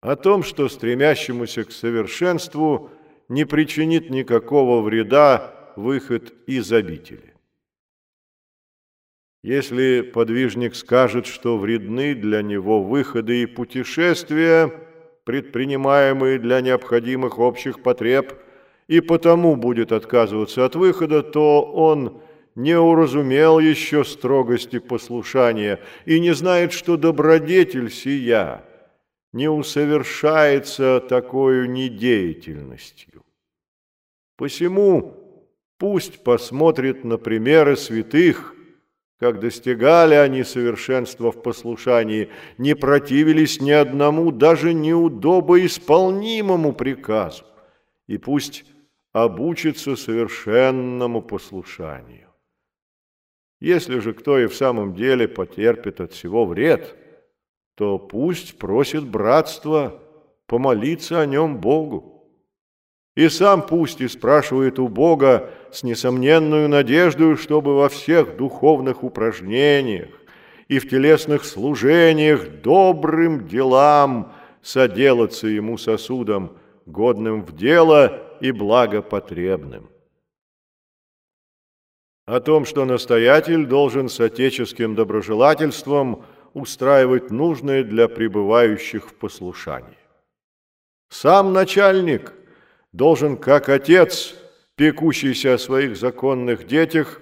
о том, что стремящемуся к совершенству не причинит никакого вреда выход из обители. Если подвижник скажет, что вредны для него выходы и путешествия, предпринимаемые для необходимых общих потреб, и потому будет отказываться от выхода, то он не уразумел еще строгости послушания и не знает, что добродетель сия не усовершается такой недеятельностью. Посему пусть посмотрит на примеры святых, как достигали они совершенства в послушании, не противились ни одному, даже неудобоисполнимому приказу, и пусть обучится совершенному послушанию. Если же кто и в самом деле потерпит от всего вред, то пусть просит братства помолиться о нем Богу. И сам пусть и спрашивает у Бога с несомненную надеждой, чтобы во всех духовных упражнениях и в телесных служениях добрым делам соделаться ему сосудом, годным в дело и благопотребным. О том, что настоятель должен с отеческим доброжелательством устраивать нужное для пребывающих в послушании. Сам начальник – должен, как отец, пекущийся о своих законных детях,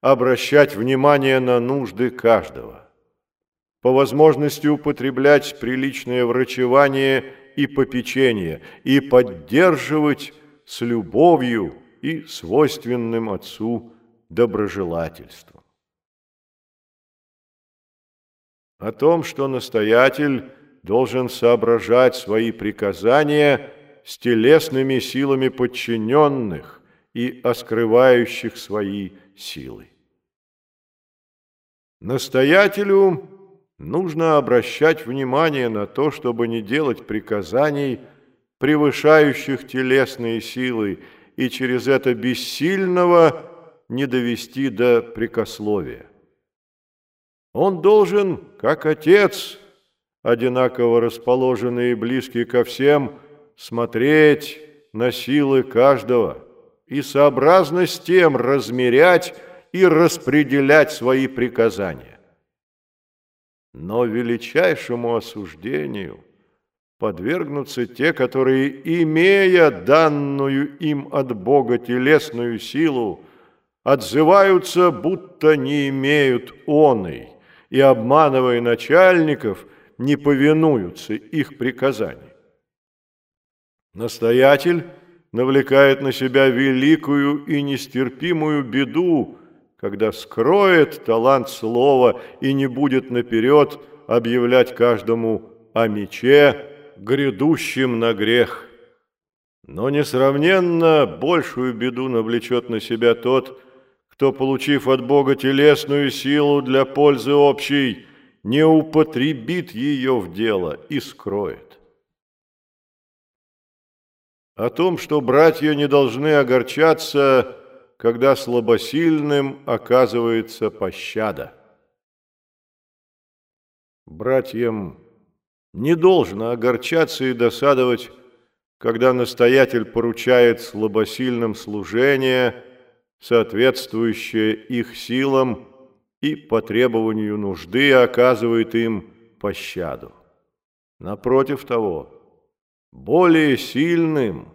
обращать внимание на нужды каждого. По возможности употреблять приличное врачевание и попечение и поддерживать с любовью и свойственным отцу доброжелательством. О том, что настоятель должен соображать свои приказания – с телесными силами подчиненных и оскрывающих свои силы. Настоятелю нужно обращать внимание на то, чтобы не делать приказаний, превышающих телесные силы, и через это бессильного не довести до прикословия. Он должен, как отец, одинаково расположенный и близкий ко всем, смотреть на силы каждого и сообразно с тем размерять и распределять свои приказания. Но величайшему осуждению подвергнутся те, которые, имея данную им от Бога телесную силу, отзываются, будто не имеют оной, и, обманывая начальников, не повинуются их приказаниям. Настоятель навлекает на себя великую и нестерпимую беду, когда скроет талант слова и не будет наперед объявлять каждому о мече, грядущем на грех. Но несравненно большую беду навлечет на себя тот, кто, получив от Бога телесную силу для пользы общей, не употребит ее в дело и скроет о том, что братья не должны огорчаться, когда слабосильным оказывается пощада. Братьям не должно огорчаться и досадовать, когда настоятель поручает слабосильным служение, соответствующее их силам и по требованию нужды оказывает им пощаду. Напротив того, более сильным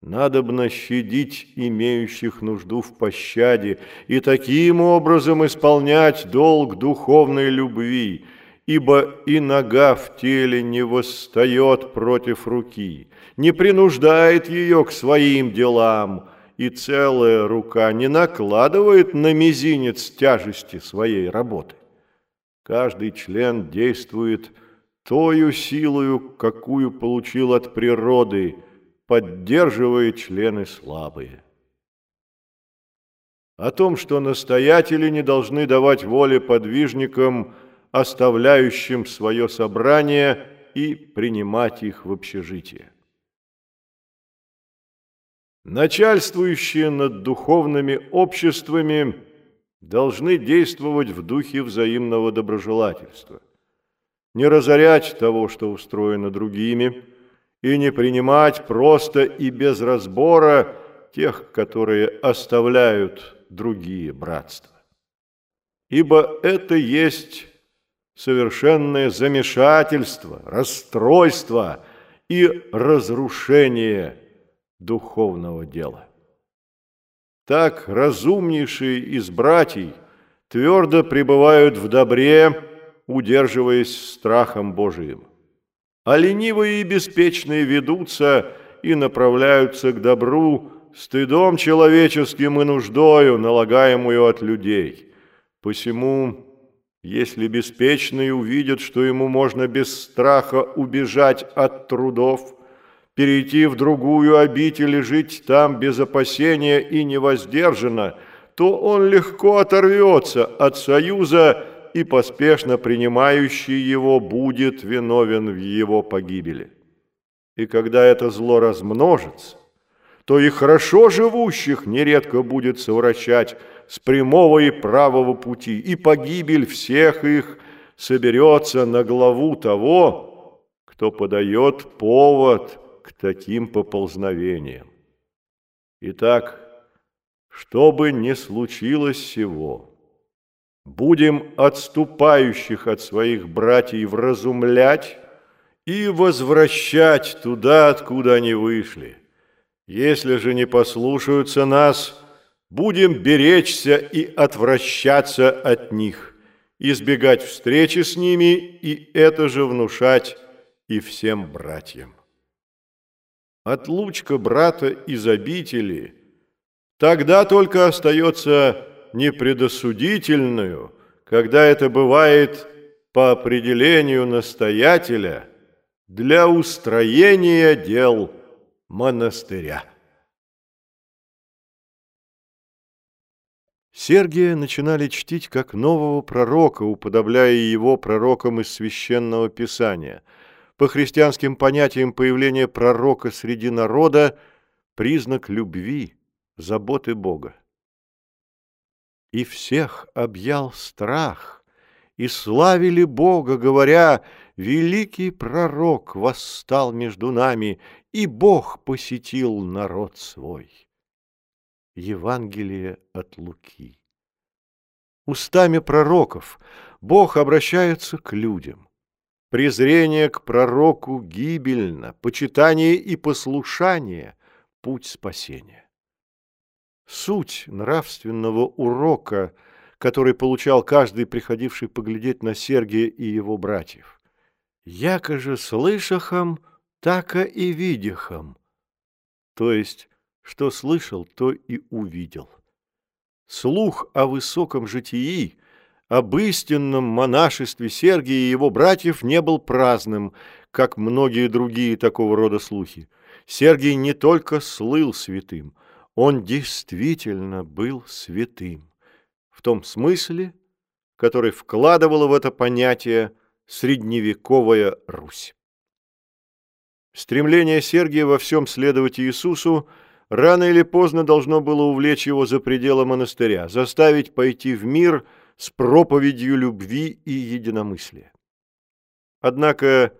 надобно щадить имеющих нужду в пощаде и таким образом исполнять долг духовной любви, ибо и нога в теле не восстает против руки, не принуждает ее к своим делам, и целая рука не накладывает на мизинец тяжести своей работы. Каждый член действует – тою силою, какую получил от природы, поддерживая члены слабые. О том, что настоятели не должны давать воли подвижникам, оставляющим свое собрание, и принимать их в общежитие. Начальствующие над духовными обществами должны действовать в духе взаимного доброжелательства. не разорять того, что устроено другими, и не принимать просто и без разбора тех, которые оставляют другие братства. Ибо это есть совершенное замешательство, расстройство и разрушение духовного дела. Так разумнейшие из братьев твердо пребывают в добре, удерживаясь страхом Божиим. А ленивые и беспечные ведутся и направляются к добру стыдом человеческим и нуждою, налагаемую от людей. Посему, если беспечный увидит, что ему можно без страха убежать от трудов, перейти в другую обитель и жить там без опасения и невоздержанно, то он легко оторвется от союза и поспешно принимающий его будет виновен в его погибели. И когда это зло размножится, то и хорошо живущих нередко будет совращать с прямого и правого пути, и погибель всех их соберется на главу того, кто подает повод к таким поползновениям. Итак, что бы ни случилось всего, будем отступающих от своих братьев вразумлять и возвращать туда, откуда они вышли. Если же не послушаются нас, будем беречься и отвращаться от них, избегать встречи с ними и это же внушать и всем братьям. Отлучка брата из обители тогда только остается непредосудительную, когда это бывает по определению настоятеля для устроения дел монастыря. Сергия начинали чтить как нового пророка, уподобляя его пророкам из Священного Писания. По христианским понятиям появление пророка среди народа – признак любви, заботы Бога и всех объял страх, и славили Бога, говоря, «Великий пророк восстал между нами, и Бог посетил народ свой». Евангелие от Луки. Устами пророков Бог обращается к людям. Презрение к пророку гибельно, почитание и послушание – путь спасения. Суть нравственного урока, который получал каждый, приходивший поглядеть на Сергия и его братьев. «Яко же слышахом, тако и видихом». То есть, что слышал, то и увидел. Слух о высоком житии, об истинном монашестве Сергия и его братьев не был праздным, как многие другие такого рода слухи. Сергий не только слыл святым – он действительно был святым, в том смысле, который вкладывала в это понятие средневековая Русь. Стремление Сергия во всем следовать Иисусу рано или поздно должно было увлечь его за пределы монастыря, заставить пойти в мир с проповедью любви и единомыслия. Однако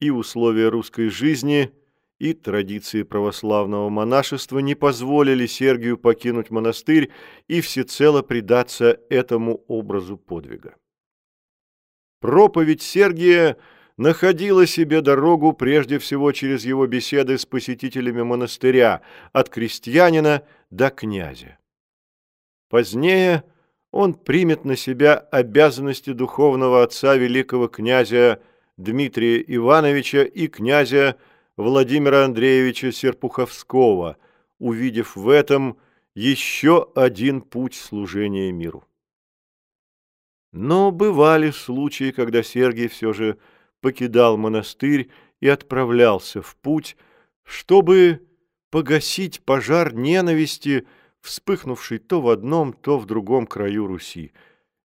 и условия русской жизни – и традиции православного монашества не позволили Сергию покинуть монастырь и всецело предаться этому образу подвига. Проповедь Сергия находила себе дорогу прежде всего через его беседы с посетителями монастыря, от крестьянина до князя. Позднее он примет на себя обязанности духовного отца великого князя Дмитрия Ивановича и князя Владимира Андреевича Серпуховского, увидев в этом еще один путь служения миру. Но бывали случаи, когда Сергий все же покидал монастырь и отправлялся в путь, чтобы погасить пожар ненависти, вспыхнувший то в одном, то в другом краю Руси.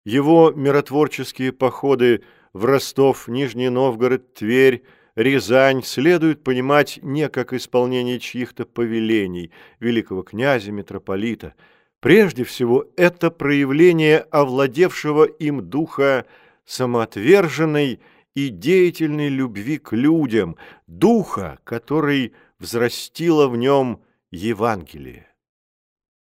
Его миротворческие походы в Ростов, Нижний Новгород, Тверь – Рязань следует понимать не как исполнение чьих-то повелений великого князя, митрополита. Прежде всего, это проявление овладевшего им духа самоотверженной и деятельной любви к людям, духа, который взрастило в нем Евангелие.